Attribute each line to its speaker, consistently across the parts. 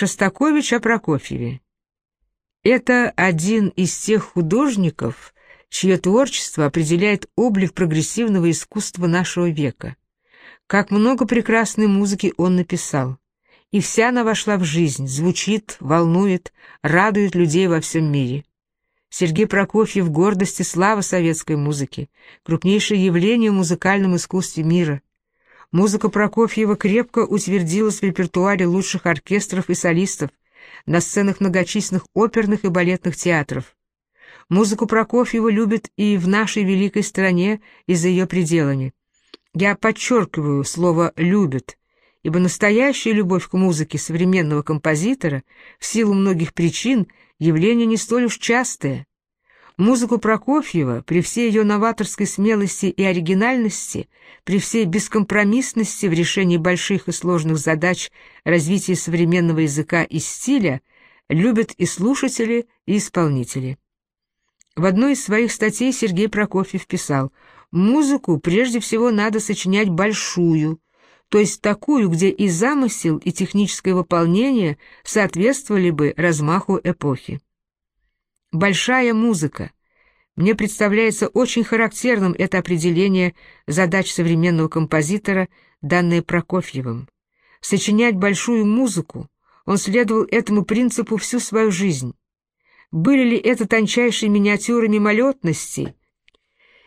Speaker 1: Шостакович о Прокофьеве. Это один из тех художников, чье творчество определяет облик прогрессивного искусства нашего века. Как много прекрасной музыки он написал. И вся она вошла в жизнь, звучит, волнует, радует людей во всем мире. Сергей Прокофьев — гордость и слава советской музыки, крупнейшее явление в музыкальном искусстве мира. Музыка Прокофьева крепко утвердилась в репертуаре лучших оркестров и солистов, на сценах многочисленных оперных и балетных театров. Музыку Прокофьева любят и в нашей великой стране, и за ее пределами. Я подчеркиваю слово «любят», ибо настоящая любовь к музыке современного композитора в силу многих причин явление не столь уж частое. Музыку Прокофьева при всей ее новаторской смелости и оригинальности, при всей бескомпромиссности в решении больших и сложных задач развития современного языка и стиля любят и слушатели, и исполнители. В одной из своих статей Сергей Прокофьев писал «Музыку прежде всего надо сочинять большую, то есть такую, где и замысел, и техническое выполнение соответствовали бы размаху эпохи». Большая музыка. Мне представляется очень характерным это определение задач современного композитора, данное Прокофьевым. Сочинять большую музыку, он следовал этому принципу всю свою жизнь. Были ли это тончайшие миниатюры мимолетности,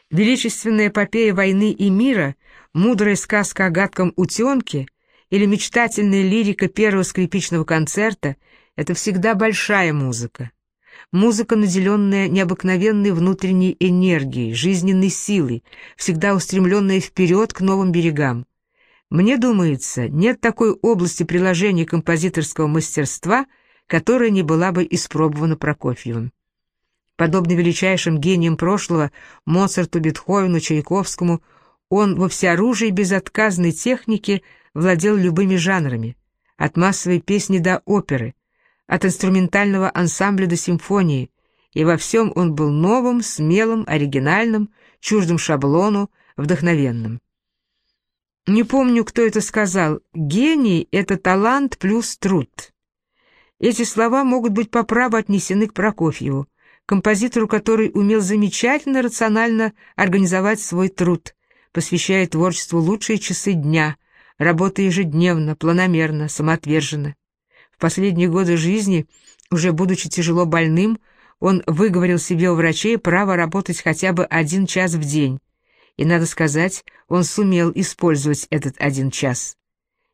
Speaker 1: величественная эпопея войны и мира, мудрая сказка о гадком утенке или мечтательная лирика первого скрипичного концерта — это всегда большая музыка. Музыка, наделенная необыкновенной внутренней энергией, жизненной силой, всегда устремленная вперед к новым берегам. Мне думается, нет такой области приложения композиторского мастерства — которая не была бы испробована Прокофьевым. Подобно величайшим гениям прошлого, Моцарту, Бетховену, Чайковскому, он во всеоружии безотказной техники владел любыми жанрами, от массовой песни до оперы, от инструментального ансамбля до симфонии, и во всем он был новым, смелым, оригинальным, чуждым шаблону, вдохновенным. Не помню, кто это сказал. Гений — это талант плюс труд. Эти слова могут быть по праву отнесены к Прокофьеву, композитору, который умел замечательно рационально организовать свой труд, посвящая творчеству лучшие часы дня, работая ежедневно, планомерно, самоотверженно. В последние годы жизни, уже будучи тяжело больным, он выговорил себе у врачей право работать хотя бы один час в день. И, надо сказать, он сумел использовать этот один час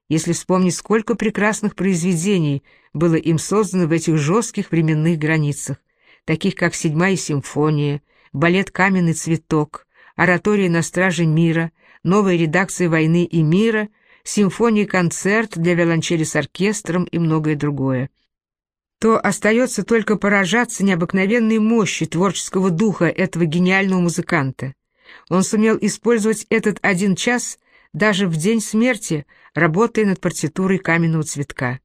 Speaker 1: если вспомнить, сколько прекрасных произведений было им создано в этих жестких временных границах, таких как «Седьмая симфония», балет «Каменный цветок», оратория «На страже мира», новая редакция «Войны и мира», симфония-концерт для виолончели с оркестром и многое другое то остается только поражаться необыкновенной мощи творческого духа этого гениального музыканта. Он сумел использовать этот один час даже в день смерти, работая над партитурой каменного цветка.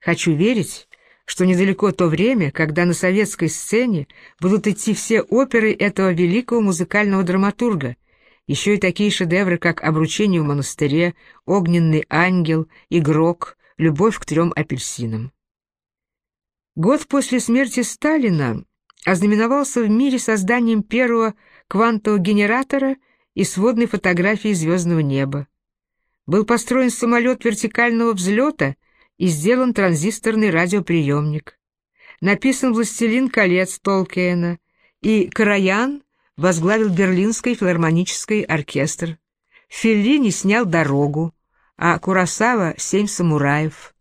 Speaker 1: Хочу верить, что недалеко то время, когда на советской сцене будут идти все оперы этого великого музыкального драматурга, еще и такие шедевры, как «Обручение в монастыре», «Огненный ангел», «Игрок», «Любовь к трем апельсинам». Год после смерти Сталина ознаменовался в мире созданием первого квантового генератора и сводной фотографии звездного неба. Был построен самолет вертикального взлета и сделан транзисторный радиоприемник. Написан «Властелин колец» Толкиена, и Караян возглавил Берлинский филармонический оркестр. Феллини снял «Дорогу», а Курасава — «Семь самураев».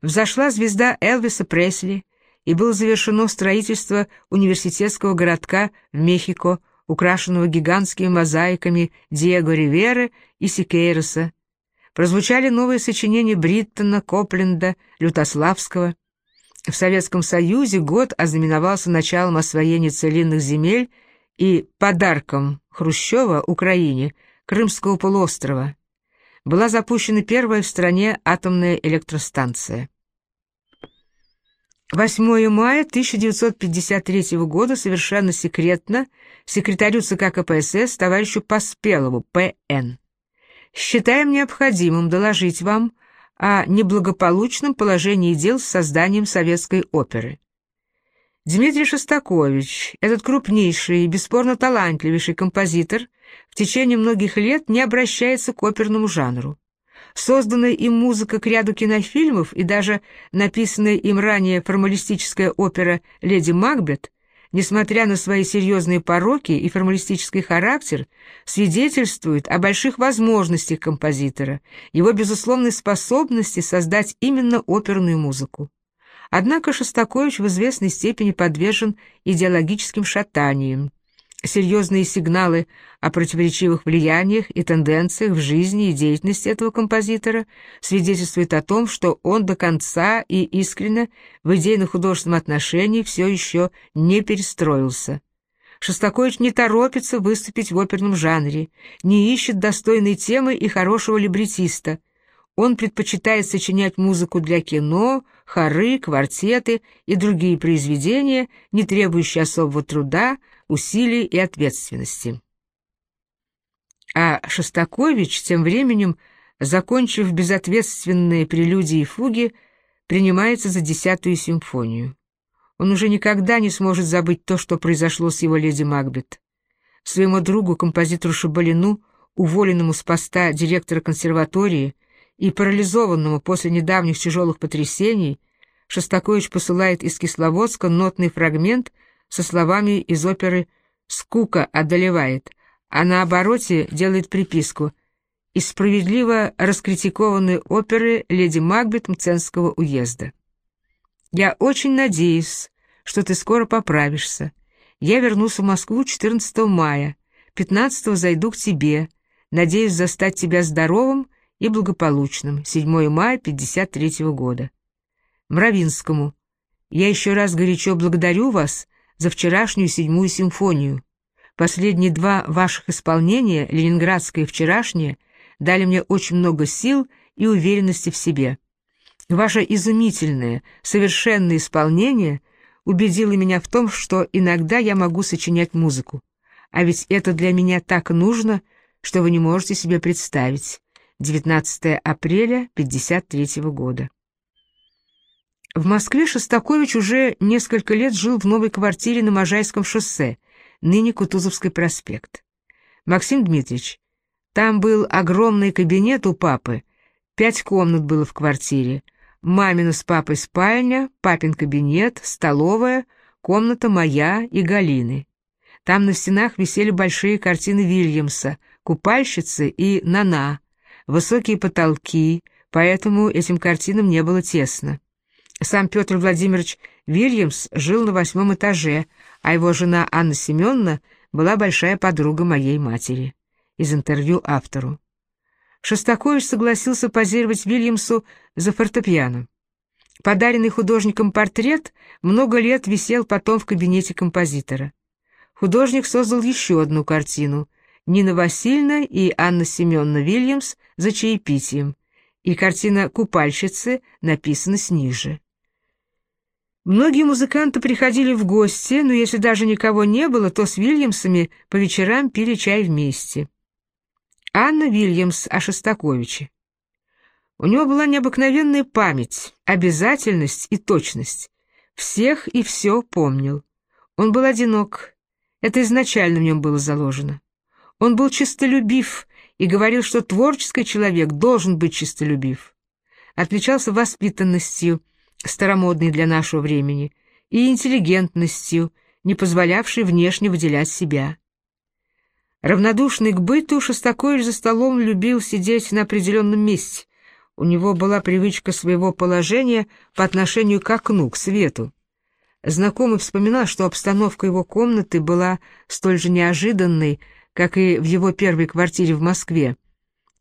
Speaker 1: Взошла звезда Элвиса Пресли, и было завершено строительство университетского городка в Мехико, украшенного гигантскими мозаиками Диего Риверы и Сикейроса, прозвучали новые сочинения Бриттона, Копленда, Лютославского. В Советском Союзе год ознаменовался началом освоения целинных земель и подарком Хрущева Украине Крымского полуострова. Была запущена первая в стране атомная электростанция. 8 мая 1953 года совершенно секретно секретарю ЦК КПСС товарищу Поспелову, П.Н. Считаем необходимым доложить вам о неблагополучном положении дел с созданием советской оперы. Дмитрий Шостакович, этот крупнейший и бесспорно талантливейший композитор, в течение многих лет не обращается к оперному жанру. Созданная им музыка к ряду кинофильмов и даже написанная им ранее формалистическая опера «Леди Макбет», несмотря на свои серьезные пороки и формалистический характер, свидетельствует о больших возможностях композитора, его безусловной способности создать именно оперную музыку. Однако Шостакович в известной степени подвержен идеологическим шатаниям. Серьезные сигналы о противоречивых влияниях и тенденциях в жизни и деятельности этого композитора свидетельствуют о том, что он до конца и искренне в идейно-художественном отношении все еще не перестроился. Шостакович не торопится выступить в оперном жанре, не ищет достойной темы и хорошего либретиста – он предпочитает сочинять музыку для кино, хоры, квартеты и другие произведения, не требующие особого труда, усилий и ответственности. А Шостакович тем временем, закончив безответственные прелюдии и фуги, принимается за десятую симфонию. Он уже никогда не сможет забыть то, что произошло с его леди Макбет. Своему другу, композитору Шабалину, уволенному с поста директора консерватории, и парализованному после недавних тяжелых потрясений, Шостакович посылает из Кисловодска нотный фрагмент со словами из оперы «Скука одолевает», а на обороте делает приписку из справедливо раскритикованной оперы «Леди Макбет» Мценского уезда. «Я очень надеюсь, что ты скоро поправишься. Я вернусь в Москву 14 мая, 15 зайду к тебе, надеюсь застать тебя здоровым и благополучным. 7 мая 53 года. Мравинскому. Я еще раз горячо благодарю вас за вчерашнюю седьмую симфонию. Последние два ваших исполнения, ленинградское и вчерашнее, дали мне очень много сил и уверенности в себе. Ваше изумительное, совершенное исполнение убедило меня в том, что иногда я могу сочинять музыку. А ведь это для меня так нужно, что вы не можете себе представить. 19 апреля 1953 года. В Москве Шостакович уже несколько лет жил в новой квартире на Можайском шоссе, ныне Кутузовский проспект. Максим Дмитриевич, там был огромный кабинет у папы, пять комнат было в квартире, мамина с папой спальня, папин кабинет, столовая, комната моя и Галины. Там на стенах висели большие картины Вильямса, «Купальщицы» и «Нана», высокие потолки, поэтому этим картинам не было тесно. Сам Петр Владимирович Вильямс жил на восьмом этаже, а его жена Анна Семеновна была большая подруга моей матери. Из интервью автору. Шостакович согласился позировать Вильямсу за фортепиано. Подаренный художником портрет много лет висел потом в кабинете композитора. Художник создал еще одну картину — Нина Васильевна и Анна Семеновна Вильямс за чаепитием, и картина «Купальщицы» написана ниже. Многие музыканты приходили в гости, но если даже никого не было, то с Вильямсами по вечерам пили чай вместе. Анна Вильямс о Шостаковиче. У него была необыкновенная память, обязательность и точность. Всех и все помнил. Он был одинок. Это изначально в нем было заложено. Он был честолюбив и говорил, что творческий человек должен быть честолюбив. Отличался воспитанностью, старомодной для нашего времени, и интеллигентностью, не позволявшей внешне выделять себя. Равнодушный к быту, Шостакович за столом любил сидеть на определенном месте. У него была привычка своего положения по отношению к окну, к свету. Знакомый вспоминал, что обстановка его комнаты была столь же неожиданной, как и в его первой квартире в Москве,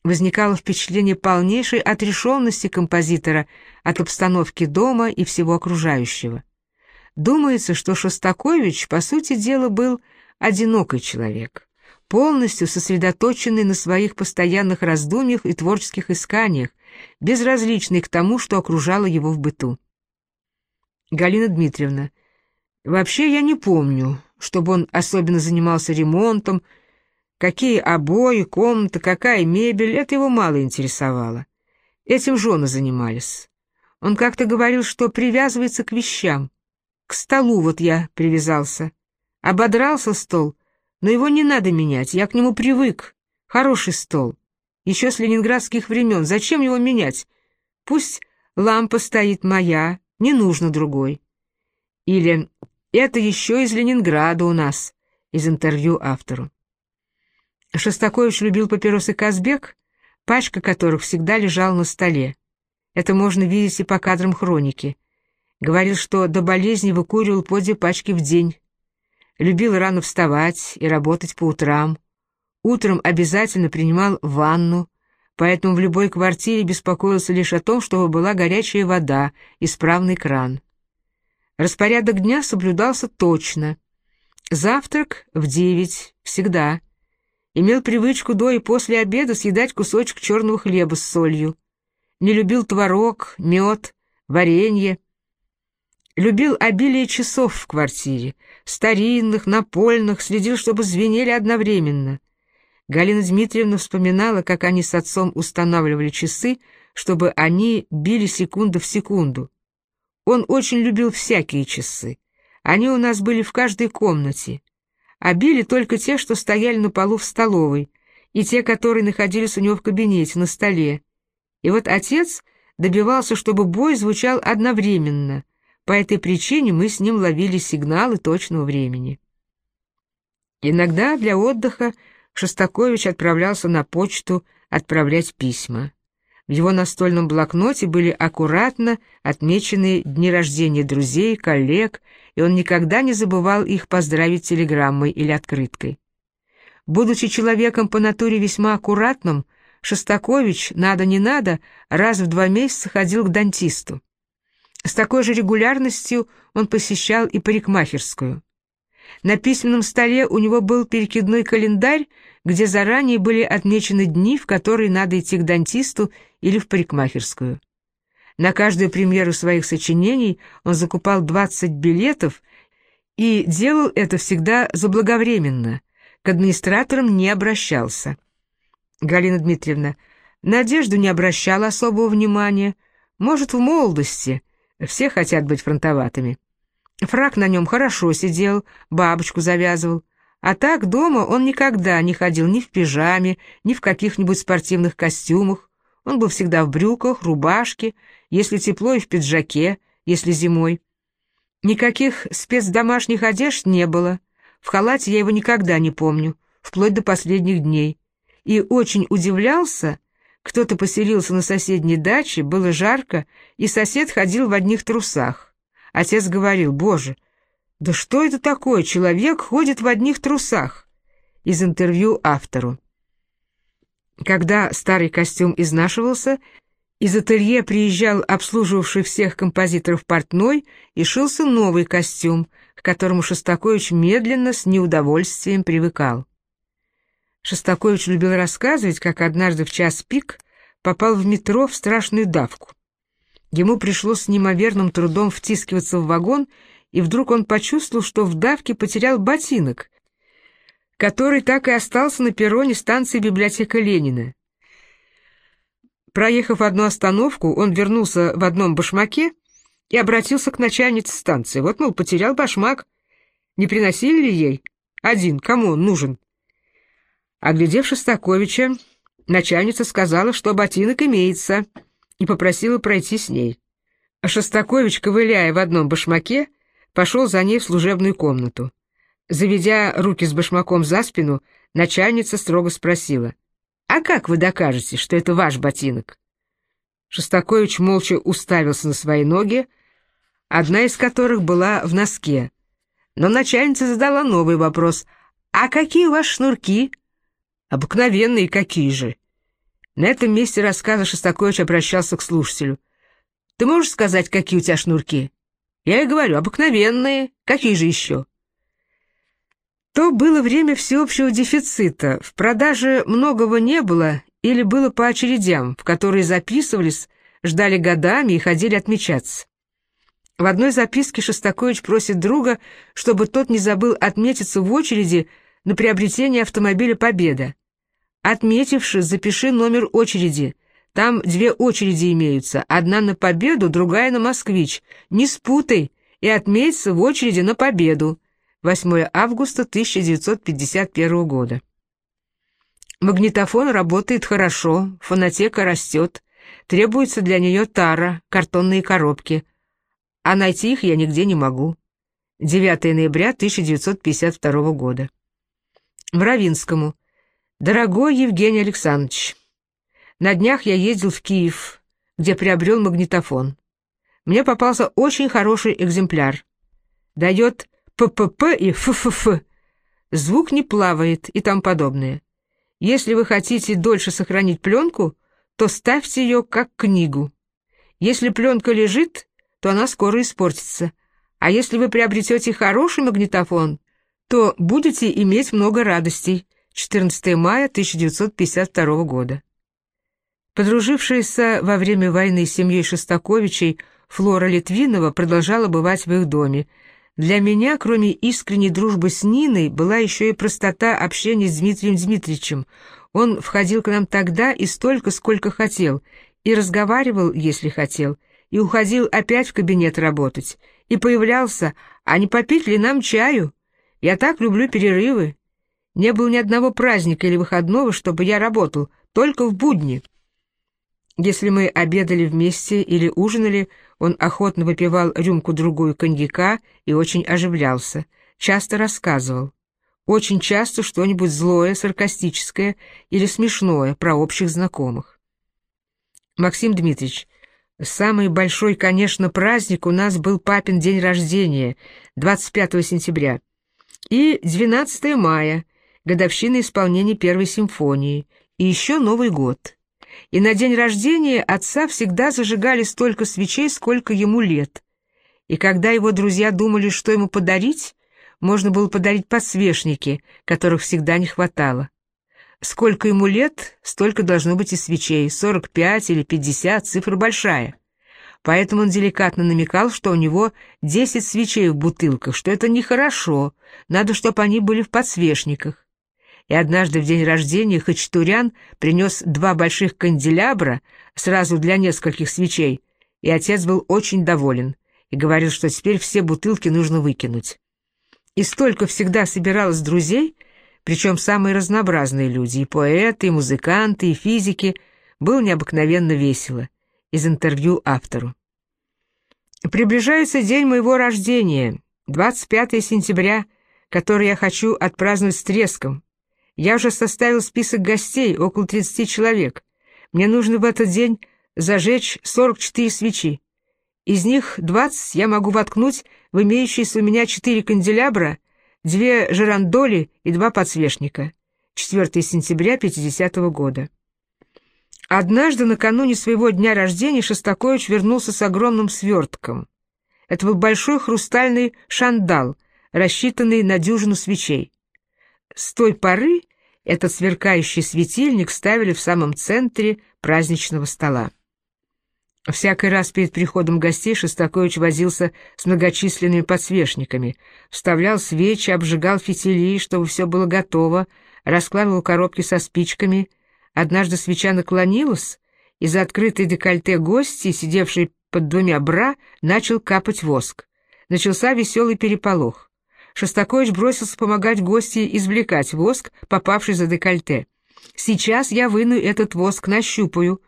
Speaker 1: возникало впечатление полнейшей отрешенности композитора от обстановки дома и всего окружающего. Думается, что Шостакович, по сути дела, был одинокий человек, полностью сосредоточенный на своих постоянных раздумьях и творческих исканиях, безразличный к тому, что окружало его в быту. Галина Дмитриевна, вообще я не помню, чтобы он особенно занимался ремонтом, Какие обои, комната, какая мебель — это его мало интересовало. Этим жены занимались. Он как-то говорил, что привязывается к вещам. К столу вот я привязался. Ободрался стол, но его не надо менять, я к нему привык. Хороший стол. Еще с ленинградских времен. Зачем его менять? Пусть лампа стоит моя, не нужно другой. Или это еще из Ленинграда у нас, из интервью автору. Шостакович любил папиросы Казбек, пачка которых всегда лежала на столе. Это можно видеть и по кадрам хроники. Говорил, что до болезни выкуривал по две пачки в день. Любил рано вставать и работать по утрам. Утром обязательно принимал ванну, поэтому в любой квартире беспокоился лишь о том, чтобы была горячая вода, исправный кран. Распорядок дня соблюдался точно. Завтрак в девять, всегда. Имел привычку до и после обеда съедать кусочек черного хлеба с солью. Не любил творог, мед, варенье. Любил обилие часов в квартире, старинных, напольных, следил, чтобы звенели одновременно. Галина Дмитриевна вспоминала, как они с отцом устанавливали часы, чтобы они били секунду в секунду. Он очень любил всякие часы. Они у нас были в каждой комнате. А били только те, что стояли на полу в столовой, и те, которые находились у него в кабинете, на столе. И вот отец добивался, чтобы бой звучал одновременно. По этой причине мы с ним ловили сигналы точного времени. Иногда для отдыха Шостакович отправлялся на почту отправлять письма. В его настольном блокноте были аккуратно отмечены дни рождения друзей, коллег, и он никогда не забывал их поздравить телеграммой или открыткой. Будучи человеком по натуре весьма аккуратным, Шостакович, надо не надо, раз в два месяца ходил к дантисту. С такой же регулярностью он посещал и парикмахерскую. На письменном столе у него был перекидной календарь, где заранее были отмечены дни, в которые надо идти к дантисту или в парикмахерскую. На каждую премьеру своих сочинений он закупал 20 билетов и делал это всегда заблаговременно, к администраторам не обращался. Галина Дмитриевна, Надежду не обращала особого внимания, может, в молодости, все хотят быть фронтоватыми. Фрак на нем хорошо сидел, бабочку завязывал. А так дома он никогда не ходил ни в пижаме, ни в каких-нибудь спортивных костюмах. Он был всегда в брюках, рубашке, если тепло и в пиджаке, если зимой. Никаких спецдомашних одежд не было. В халате я его никогда не помню, вплоть до последних дней. И очень удивлялся, кто-то поселился на соседней даче, было жарко, и сосед ходил в одних трусах. Отец говорил, «Боже, да что это такое? Человек ходит в одних трусах». Из интервью автору. Когда старый костюм изнашивался, из ателье приезжал обслуживавший всех композиторов портной и шился новый костюм, к которому Шостакович медленно, с неудовольствием привыкал. Шостакович любил рассказывать, как однажды в час пик попал в метро в страшную давку. Ему пришлось с неимоверным трудом втискиваться в вагон, и вдруг он почувствовал, что в давке потерял ботинок, который так и остался на перроне станции библиотека Ленина. Проехав одну остановку, он вернулся в одном башмаке и обратился к начальнице станции. Вот, мол, потерял башмак. Не приносили ли ей? Один, кому он нужен? Оглядев Шостаковича, начальница сказала, что ботинок имеется — и попросила пройти с ней. А Шостакович, ковыляя в одном башмаке, пошел за ней в служебную комнату. Заведя руки с башмаком за спину, начальница строго спросила, «А как вы докажете, что это ваш ботинок?» Шостакович молча уставился на свои ноги, одна из которых была в носке. Но начальница задала новый вопрос, «А какие у вас шнурки?» «Обыкновенные какие же?» На этом месте рассказа Шостакович обращался к слушателю. «Ты можешь сказать, какие у тебя шнурки?» «Я и говорю, обыкновенные. Какие же еще?» То было время всеобщего дефицита. В продаже многого не было или было по очередям, в которые записывались, ждали годами и ходили отмечаться. В одной записке Шостакович просит друга, чтобы тот не забыл отметиться в очереди на приобретение автомобиля «Победа». Отметивши, запиши номер очереди. Там две очереди имеются, одна на победу, другая на москвич. Не спутай и отметься в очереди на победу. 8 августа 1951 года. Магнитофон работает хорошо, фонотека растет. Требуется для нее тара, картонные коробки. А найти их я нигде не могу. 9 ноября 1952 года. Мравинскому. Дорогой Евгений Александрович, на днях я ездил в Киев, где приобрел магнитофон. Мне попался очень хороший экземпляр. Дает ППП и ФФФ. Звук не плавает и там подобное. Если вы хотите дольше сохранить пленку, то ставьте ее как книгу. Если пленка лежит, то она скоро испортится. А если вы приобретете хороший магнитофон, то будете иметь много радостей. 14 мая 1952 года. Подружившаяся во время войны с семьей Шостаковичей Флора Литвинова продолжала бывать в их доме. Для меня, кроме искренней дружбы с Ниной, была еще и простота общения с Дмитрием Дмитриевичем. Он входил к нам тогда и столько, сколько хотел, и разговаривал, если хотел, и уходил опять в кабинет работать, и появлялся, а не попить ли нам чаю? Я так люблю перерывы. Не было ни одного праздника или выходного, чтобы я работал, только в будни. Если мы обедали вместе или ужинали, он охотно выпивал рюмку-другую коньяка и очень оживлялся, часто рассказывал. Очень часто что-нибудь злое, саркастическое или смешное про общих знакомых. Максим Дмитриевич, самый большой, конечно, праздник у нас был папин день рождения, 25 сентября, и 12 мая, годовщина исполнения первой симфонии, и еще Новый год и на день рождения отца всегда зажигали столько свечей, сколько ему лет. И когда его друзья думали, что ему подарить, можно было подарить подсвечники, которых всегда не хватало. Сколько ему лет, столько должно быть и свечей, 45 или 50, цифра большая. Поэтому он деликатно намекал, что у него 10 свечей в бутылках, что это нехорошо, надо, чтобы они были в подсвечниках и однажды в день рождения Хачатурян принес два больших канделябра сразу для нескольких свечей, и отец был очень доволен и говорил, что теперь все бутылки нужно выкинуть. И столько всегда собиралось друзей, причем самые разнообразные люди, и поэты, и музыканты, и физики, было необыкновенно весело. Из интервью автору. Приближается день моего рождения, 25 сентября, который я хочу отпраздновать с треском, я уже составил список гостей, около 30 человек. Мне нужно в этот день зажечь 44 свечи. Из них 20 я могу воткнуть в имеющиеся у меня 4 канделябра, две жерандоли и два подсвечника. 4 сентября 50 -го года. Однажды накануне своего дня рождения Шостакович вернулся с огромным свертком. Это был большой хрустальный шандал, рассчитанный на дюжину свечей. С той поры этот сверкающий светильник ставили в самом центре праздничного стола. Всякий раз перед приходом гостей Шостакович возился с многочисленными подсвечниками, вставлял свечи, обжигал фитили, чтобы все было готово, раскладывал коробки со спичками. Однажды свеча наклонилась, и за открытой декольте гости, сидевший под двумя бра, начал капать воск. Начался веселый переполох. Шостакович бросился помогать гости извлекать воск, попавший за декольте. «Сейчас я выну этот воск, нащупаю».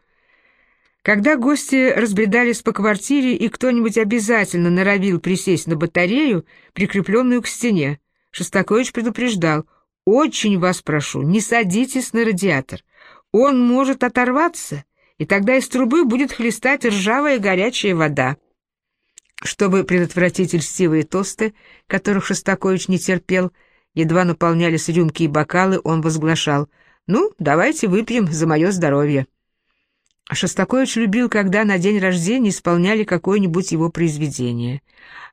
Speaker 1: Когда гости разбредались по квартире, и кто-нибудь обязательно норовил присесть на батарею, прикрепленную к стене, Шостакович предупреждал, «Очень вас прошу, не садитесь на радиатор. Он может оторваться, и тогда из трубы будет хлестать ржавая горячая вода». Чтобы предотвратить льстивые тосты, которых Шостакович не терпел, едва наполнялись рюмки и бокалы, он возглашал «Ну, давайте выпьем за мое здоровье». А Шостакович любил, когда на день рождения исполняли какое-нибудь его произведение.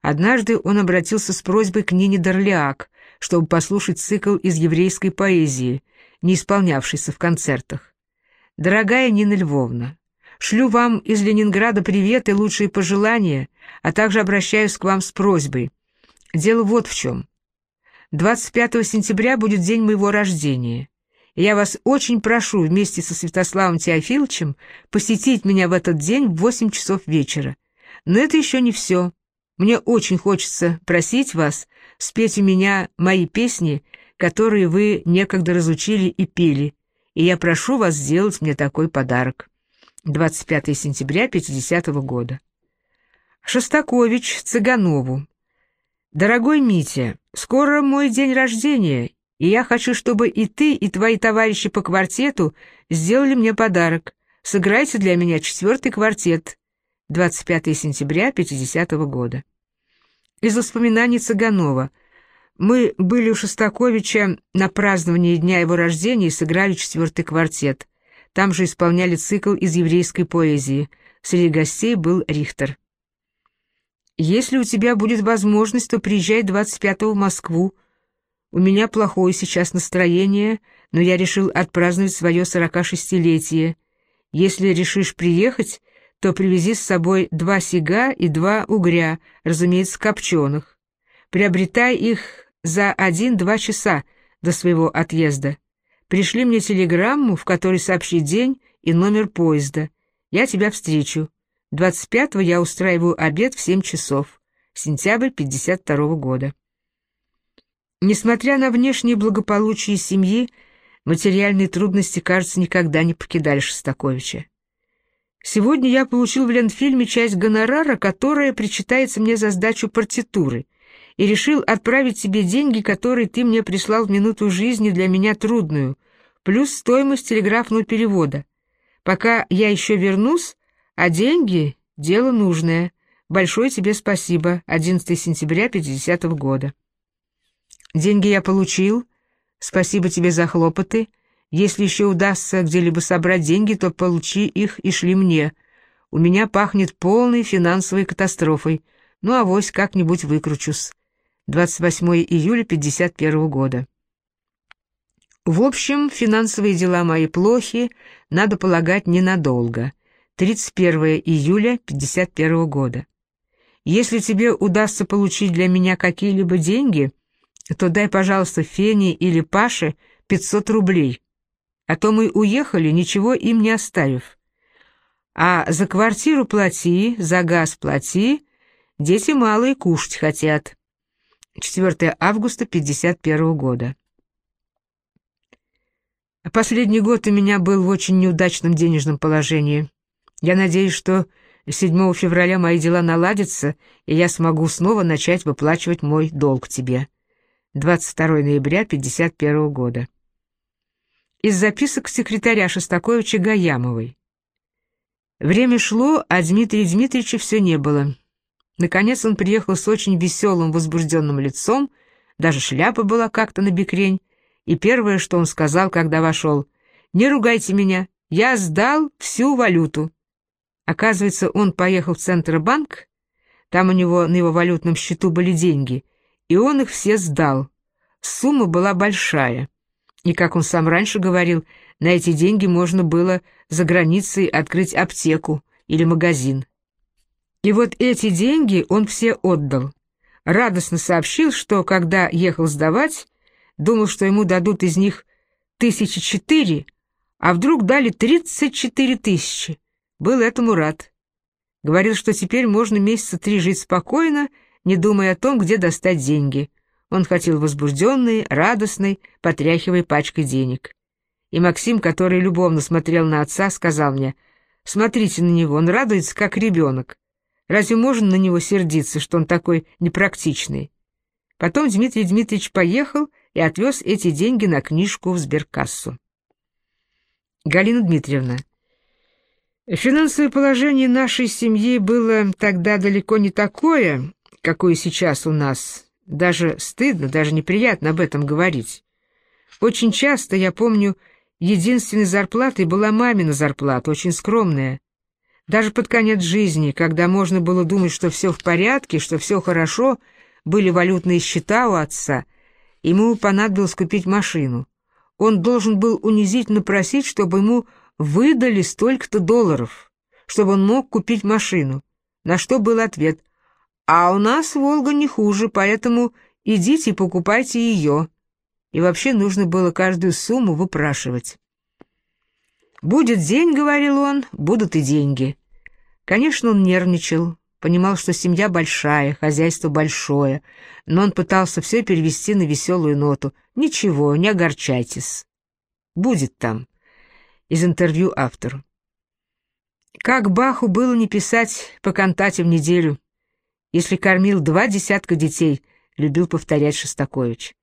Speaker 1: Однажды он обратился с просьбой к Нине Дорлиак, чтобы послушать цикл из еврейской поэзии, не исполнявшийся в концертах. «Дорогая Нина Львовна, шлю вам из Ленинграда привет и лучшие пожелания — а также обращаюсь к вам с просьбой. Дело вот в чем. 25 сентября будет день моего рождения, я вас очень прошу вместе со Святославом Теофиловичем посетить меня в этот день в 8 часов вечера. Но это еще не все. Мне очень хочется просить вас спеть у меня мои песни, которые вы некогда разучили и пели, и я прошу вас сделать мне такой подарок. 25 сентября 50 -го года. Шостакович Цыганову. Дорогой Митя, скоро мой день рождения, и я хочу, чтобы и ты, и твои товарищи по квартету сделали мне подарок. Сыграйте для меня четвертый квартет. 25 сентября 50 -го года. Из воспоминаний Цыганова. Мы были у Шостаковича на праздновании дня его рождения и сыграли четвертый квартет. Там же исполняли цикл из еврейской поэзии. Среди гостей был Рихтер. «Если у тебя будет возможность, то приезжай 25-го в Москву. У меня плохое сейчас настроение, но я решил отпраздновать свое 46-летие. Если решишь приехать, то привези с собой два сига и два угря, разумеется, копченых. Приобретай их за один-два часа до своего отъезда. Пришли мне телеграмму, в которой сообщи день и номер поезда. Я тебя встречу. 25-го я устраиваю обед в 7 часов. Сентябрь 52 -го года. Несмотря на внешнее благополучие семьи, материальные трудности, кажется, никогда не покидали Шостаковича. Сегодня я получил в Ленфильме часть гонорара, которая причитается мне за сдачу партитуры — и решил отправить тебе деньги, которые ты мне прислал в минуту жизни для меня трудную, плюс стоимость телеграфного перевода. Пока я еще вернусь, а деньги — дело нужное. Большое тебе спасибо. 11 сентября 50 -го года. Деньги я получил. Спасибо тебе за хлопоты. Если еще удастся где-либо собрать деньги, то получи их и шли мне. У меня пахнет полной финансовой катастрофой. Ну, авось как-нибудь выкручусь. 28 июля 51 года. В общем, финансовые дела мои плохи, надо полагать, ненадолго. 31 июля 51 года. Если тебе удастся получить для меня какие-либо деньги, то дай, пожалуйста, Фене или Паше 500 рублей. А то мы уехали, ничего им не оставив. А за квартиру плати, за газ плати, дети малые кушать хотят. 4 августа 51 года. Последний год у меня был в очень неудачном денежном положении. Я надеюсь, что 7 февраля мои дела наладятся, и я смогу снова начать выплачивать мой долг тебе. 22 ноября 51 года. Из записок секретаря Шостаковича Гаямовой. Время шло, а Дмитрия Дмитриевича все не было. Наконец он приехал с очень веселым, возбужденным лицом, даже шляпа была как-то на бекрень, и первое, что он сказал, когда вошел, «Не ругайте меня, я сдал всю валюту». Оказывается, он поехал в Центробанк, там у него на его валютном счету были деньги, и он их все сдал. Сумма была большая. И, как он сам раньше говорил, на эти деньги можно было за границей открыть аптеку или магазин. И вот эти деньги он все отдал. Радостно сообщил, что, когда ехал сдавать, думал, что ему дадут из них тысячи четыре, а вдруг дали тридцать четыре тысячи. Был этому рад. Говорил, что теперь можно месяца три жить спокойно, не думая о том, где достать деньги. Он хотел возбужденный, радостный, потряхивая пачкой денег. И Максим, который любовно смотрел на отца, сказал мне, «Смотрите на него, он радуется, как ребенок. Разве можно на него сердиться, что он такой непрактичный? Потом Дмитрий Дмитриевич поехал и отвез эти деньги на книжку в сберкассу. Галина Дмитриевна, финансовое положение нашей семьи было тогда далеко не такое, какое сейчас у нас. Даже стыдно, даже неприятно об этом говорить. Очень часто, я помню, единственной зарплатой была мамина зарплата, очень скромная. Даже под конец жизни, когда можно было думать, что все в порядке, что все хорошо, были валютные счета у отца, ему понадобилось купить машину. Он должен был унизительно просить, чтобы ему выдали столько-то долларов, чтобы он мог купить машину. На что был ответ «А у нас Волга не хуже, поэтому идите и покупайте ее». и вообще нужно было каждую сумму выпрашивать. «Будет день», — говорил он, — «будут и деньги». Конечно, он нервничал, понимал, что семья большая, хозяйство большое, но он пытался все перевести на веселую ноту. «Ничего, не огорчайтесь. Будет там». Из интервью автору. Как Баху было не писать по кантате в неделю, если кормил два десятка детей, любил повторять Шостакович.